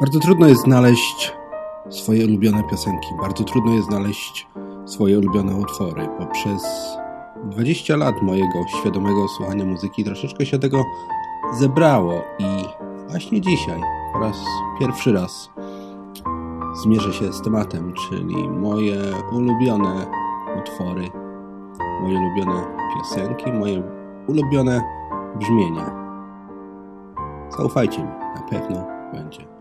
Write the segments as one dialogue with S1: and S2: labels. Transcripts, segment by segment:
S1: Bardzo trudno jest znaleźć swoje ulubione piosenki. Bardzo trudno jest znaleźć swoje ulubione utwory, bo przez 20 lat mojego świadomego słuchania muzyki troszeczkę się tego zebrało i właśnie dzisiaj, po raz pierwszy raz, zmierzę się z tematem, czyli moje ulubione utwory, moje ulubione piosenki, moje ulubione brzmienia. Zaufajcie mi, na pewno będzie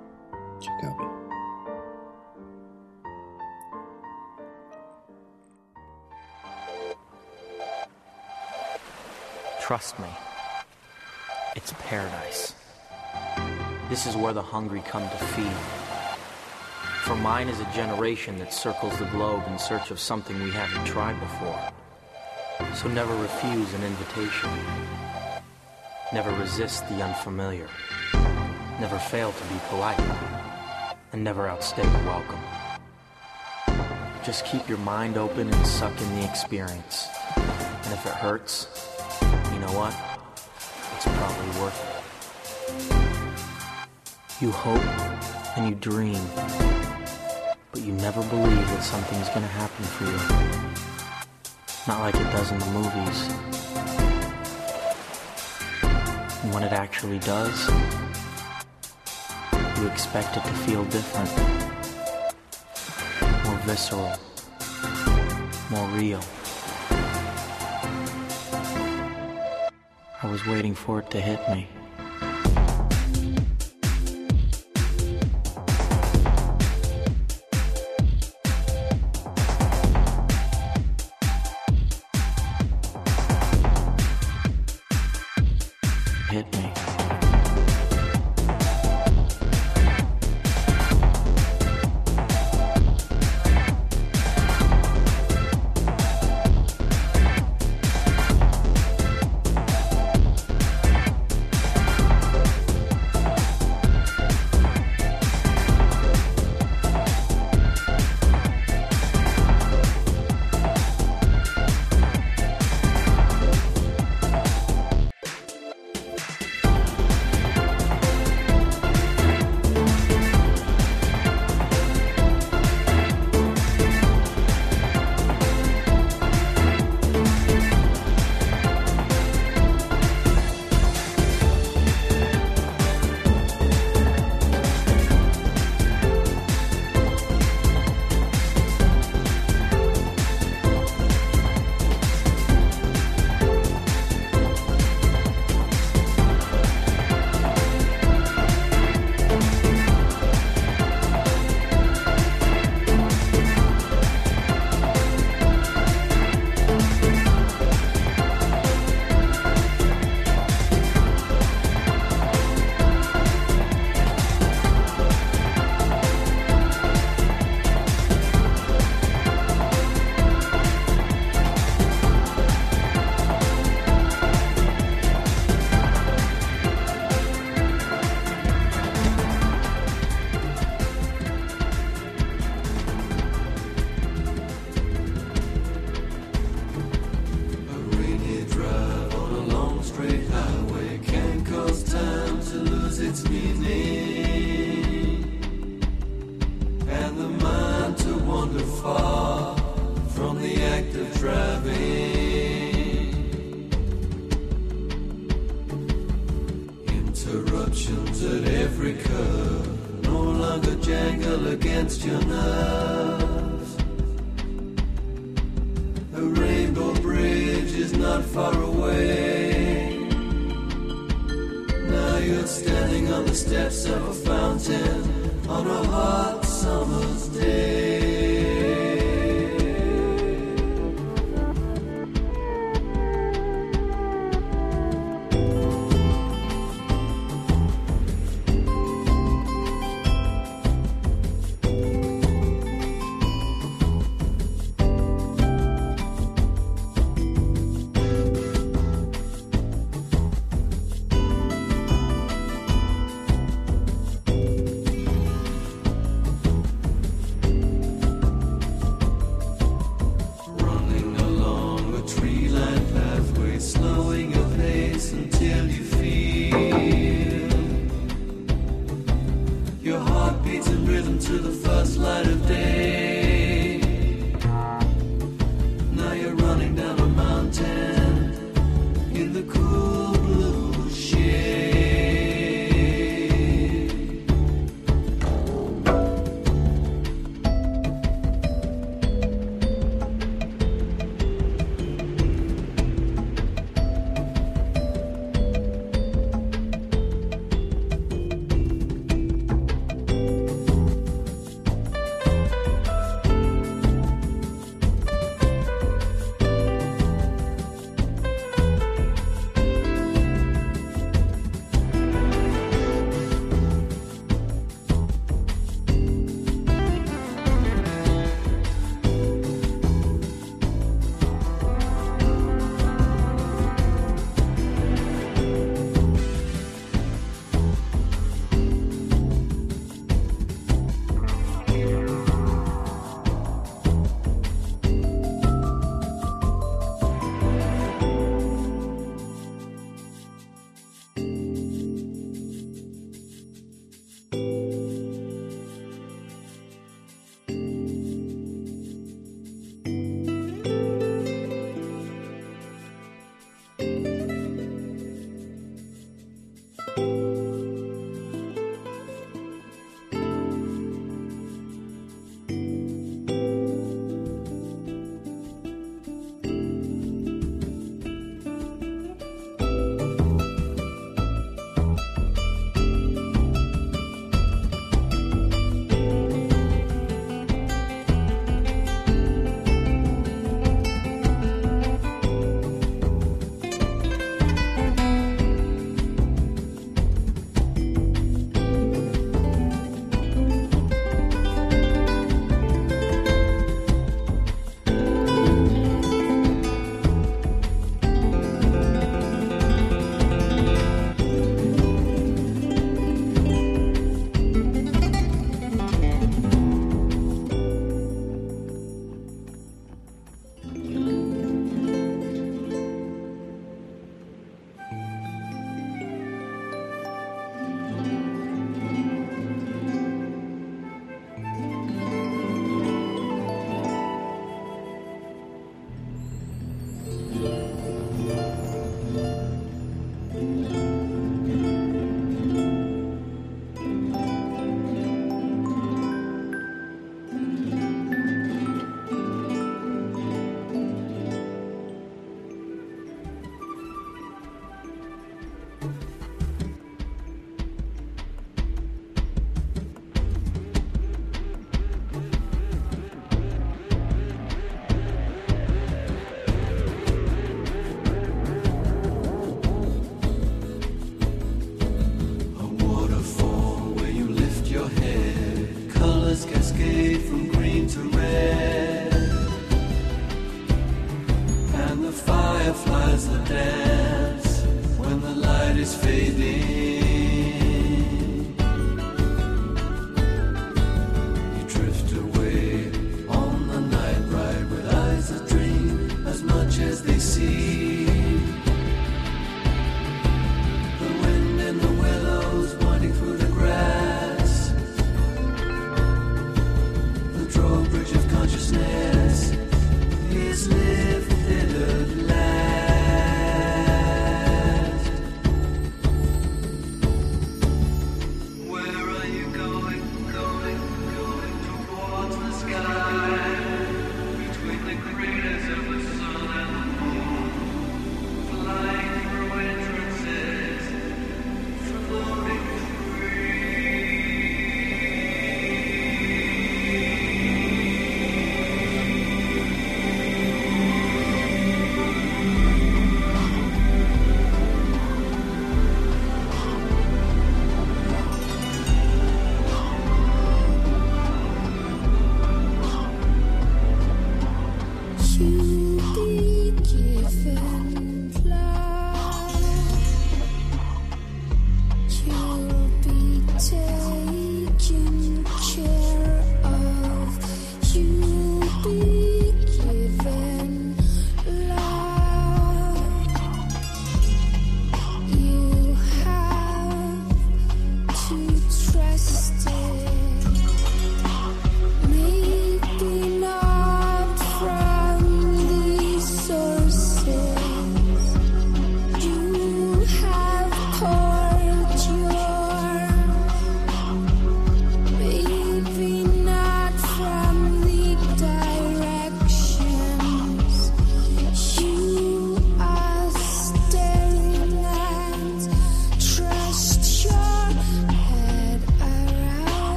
S2: Trust me, it's paradise. This is where the hungry come to feed. For mine is a generation that circles the globe in search of something we haven't tried before. So never refuse an invitation. Never resist the unfamiliar. Never fail to be polite. And never outstay the welcome. Just keep your mind open and suck in the experience. And if it hurts, you know what? It's probably worth it. You hope and you dream, but you never believe that something's gonna happen for you. Not like it does in the movies. And when it actually does, you expect it to feel different, more visceral, more real. I was waiting for it to hit me.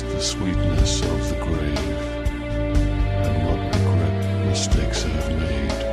S3: taste the sweetness of the grave and not regret mistakes
S4: I have made.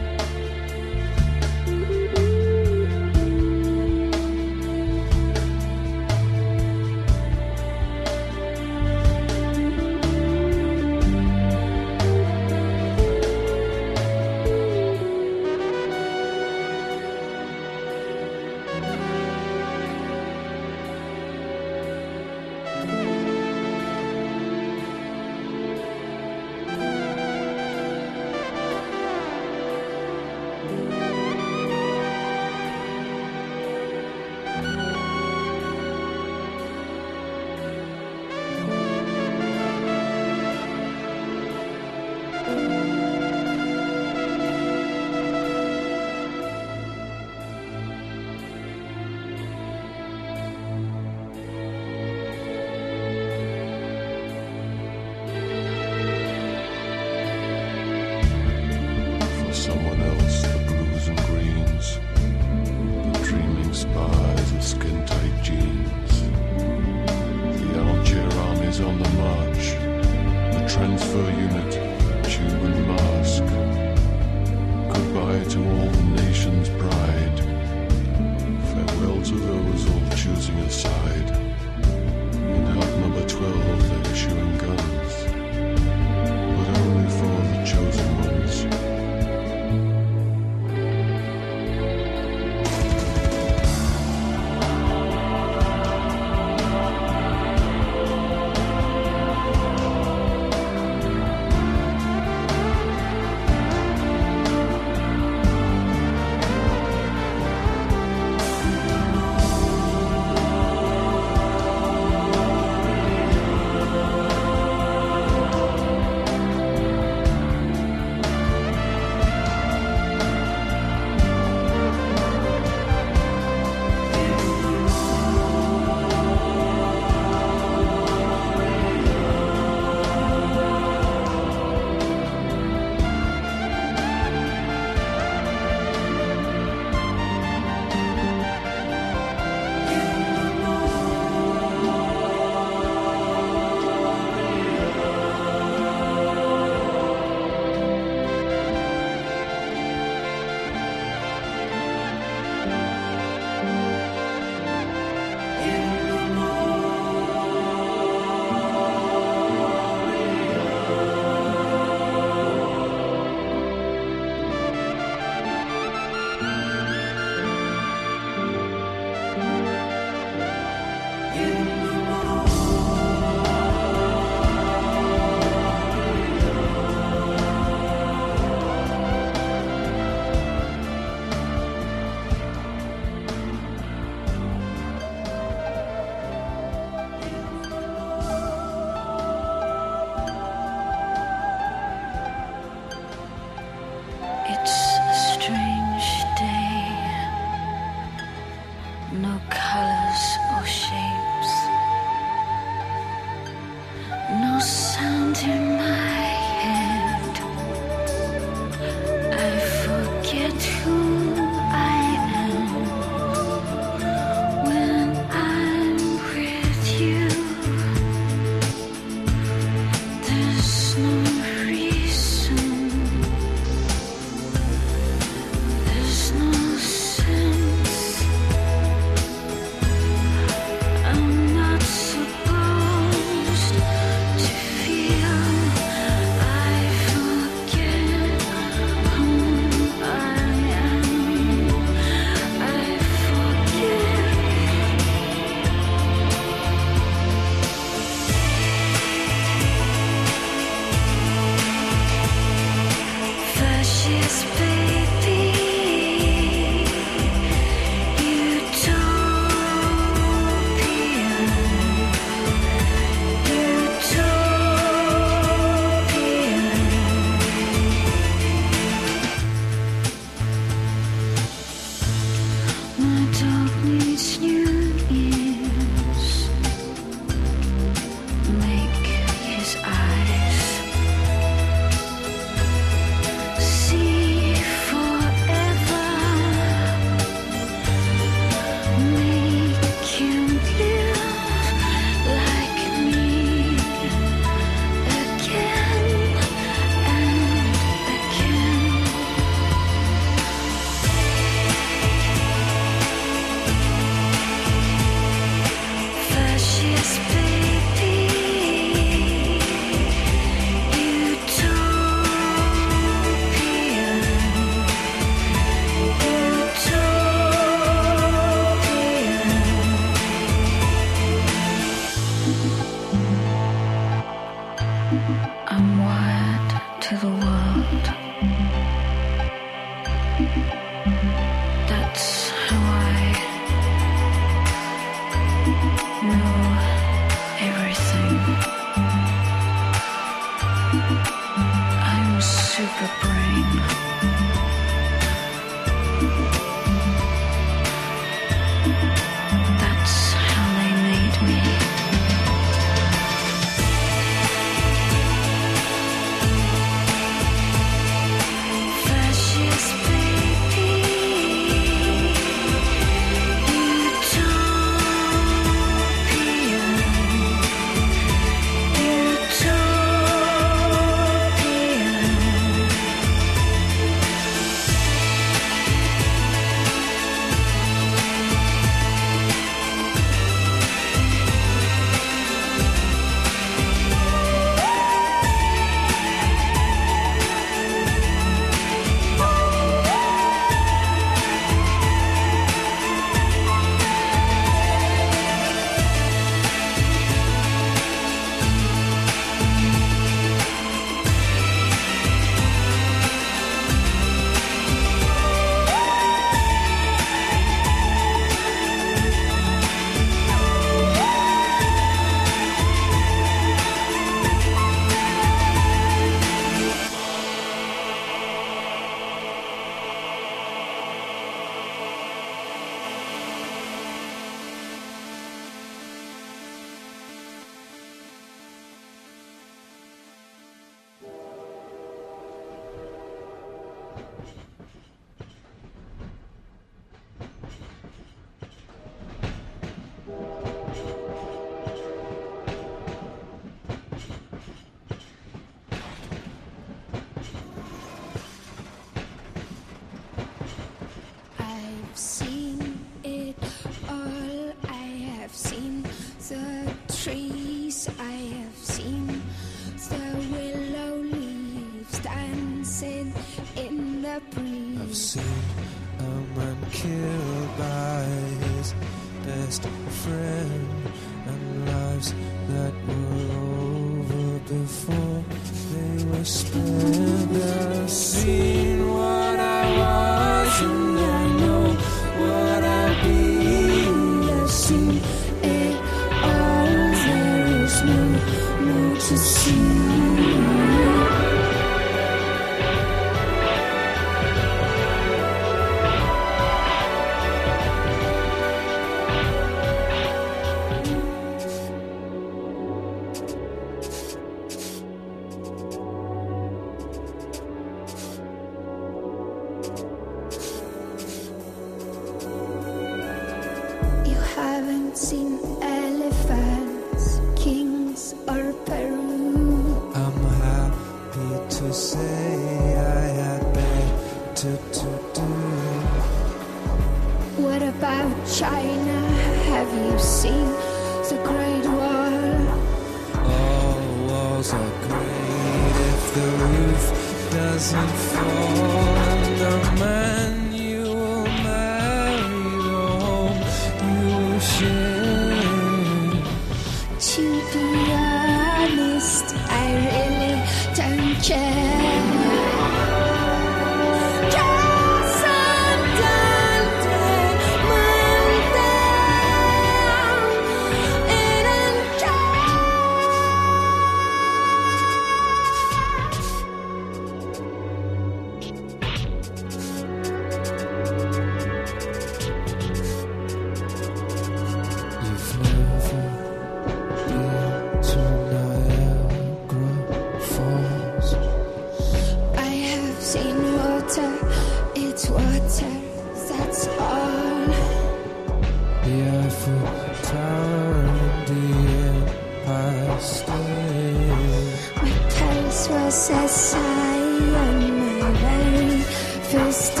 S5: process I
S6: am
S5: my way. First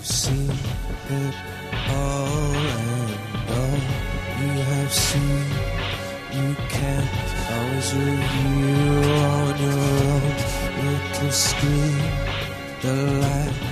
S6: You've seen it all and all you have seen. You can't always review on your own little screen. The light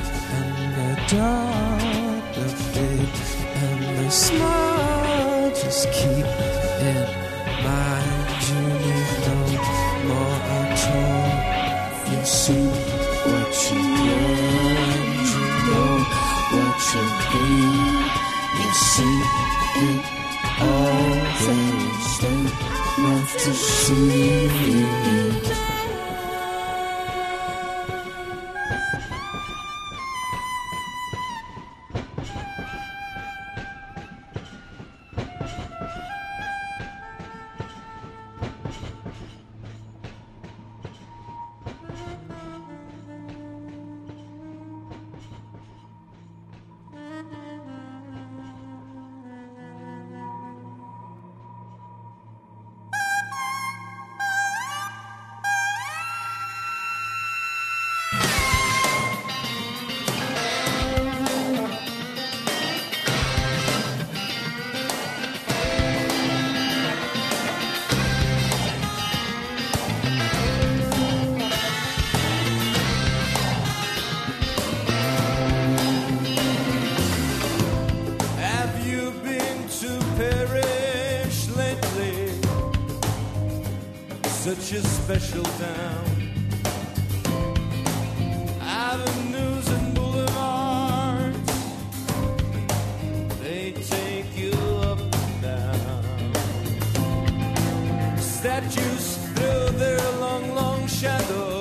S7: such a special town. Avenues and boulevards, they take you up and down. Statues throw their long, long shadows.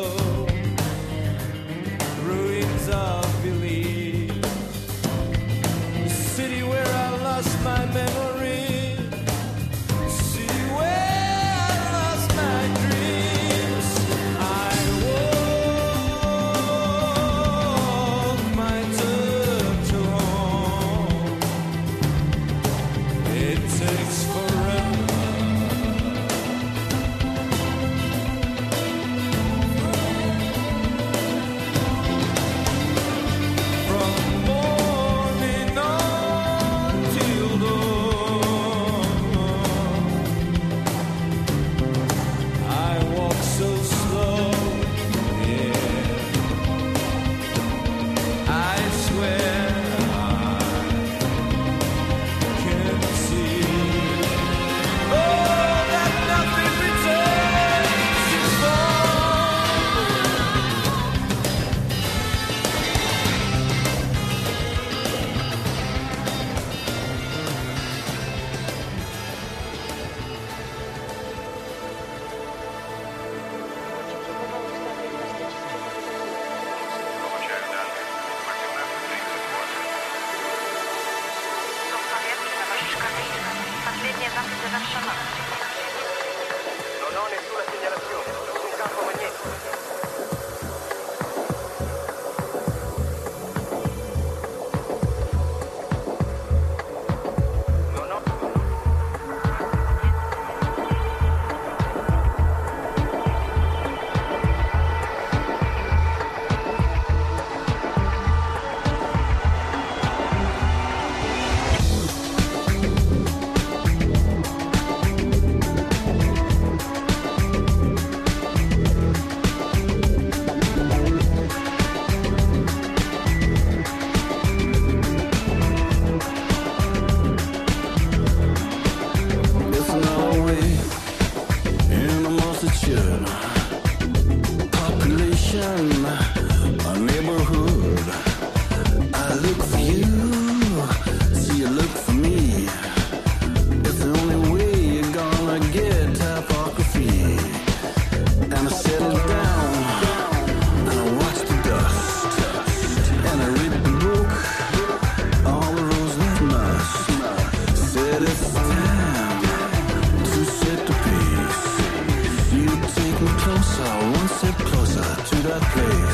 S7: the.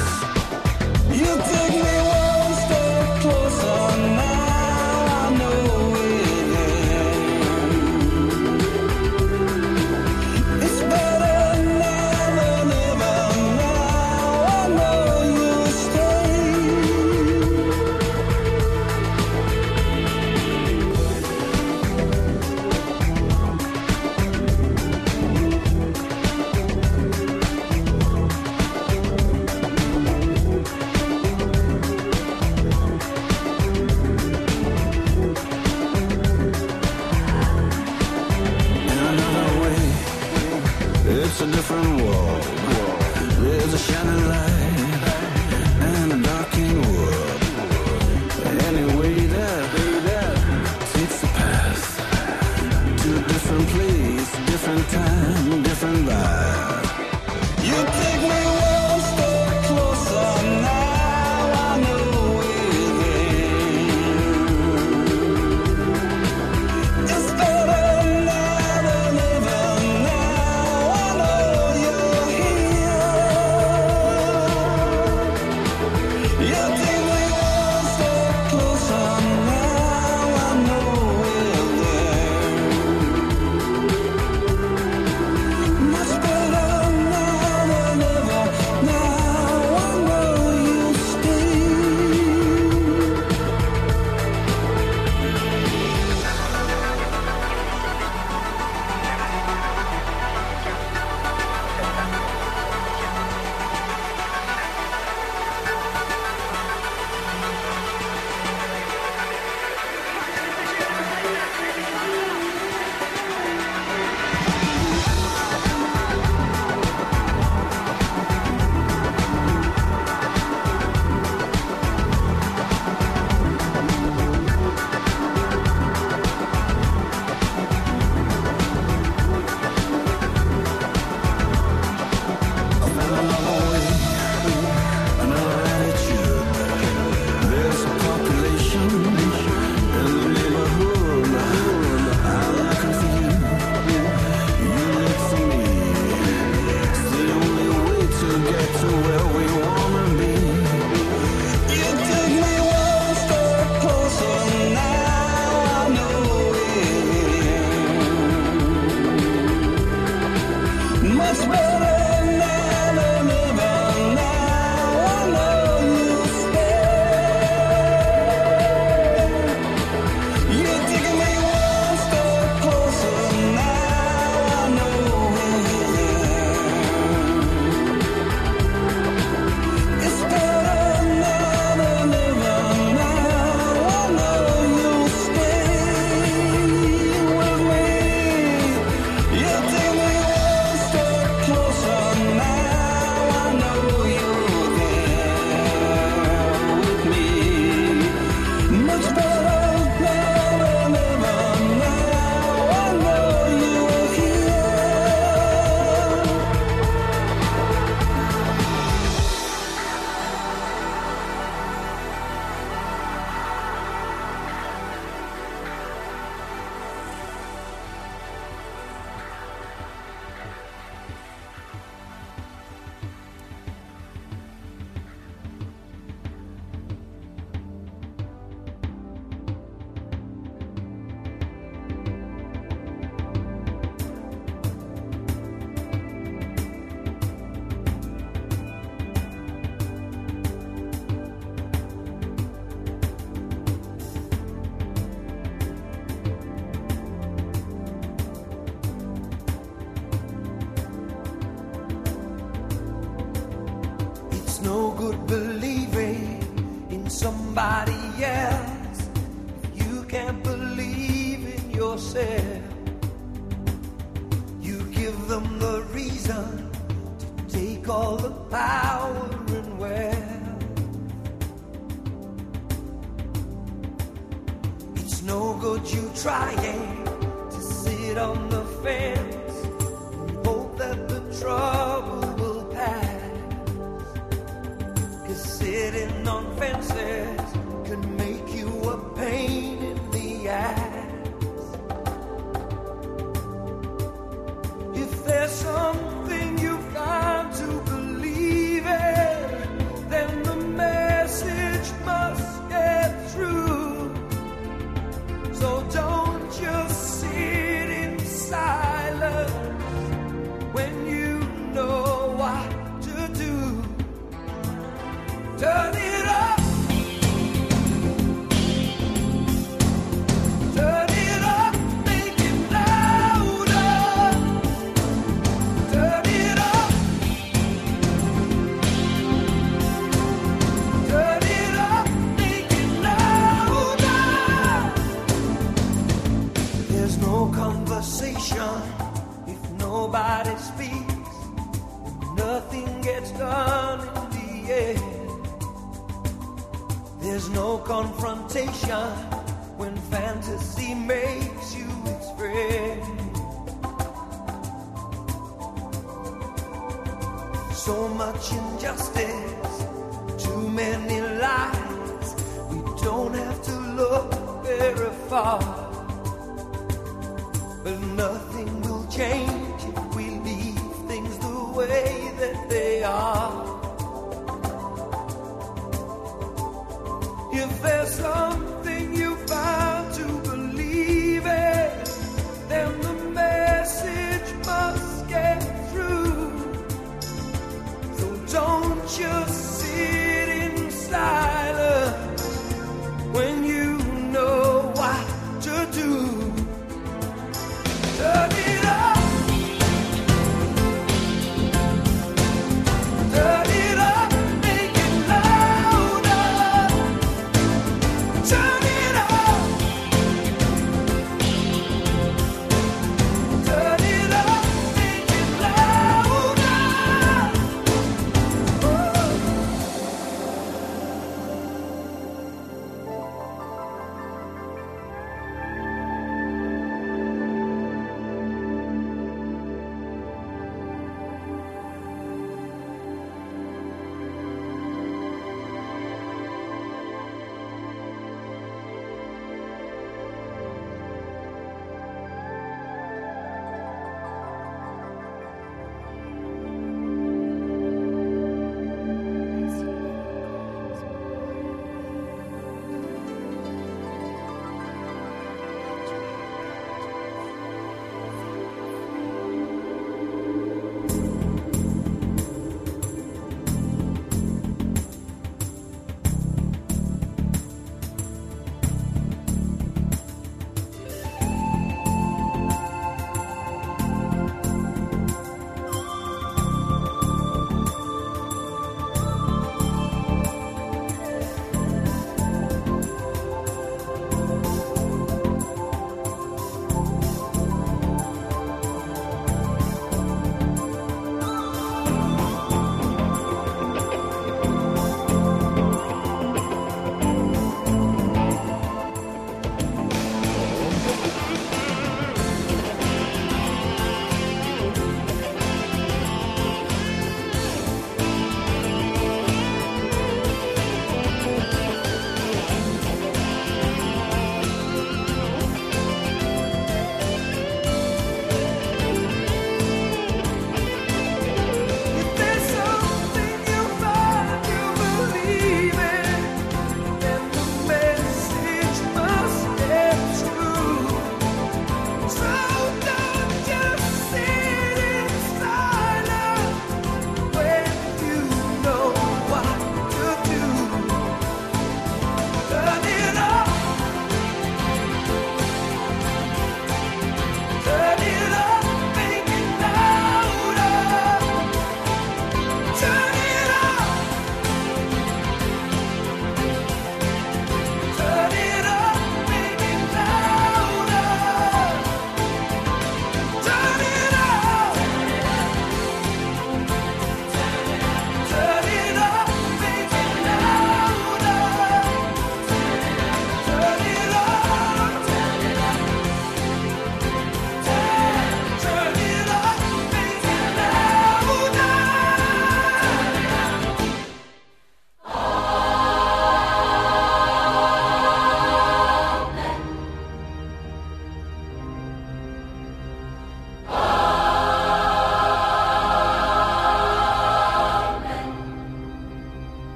S7: Yes,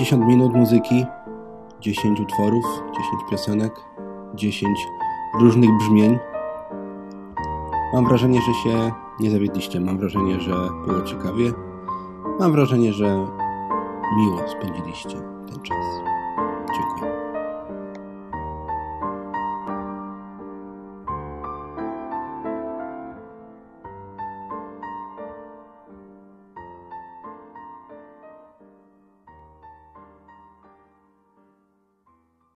S1: 50 minut muzyki, 10 utworów, 10 piosenek, 10 różnych brzmień. Mam wrażenie, że się nie zawiedliście. Mam wrażenie, że było ciekawie. Mam wrażenie, że miło spędziliście.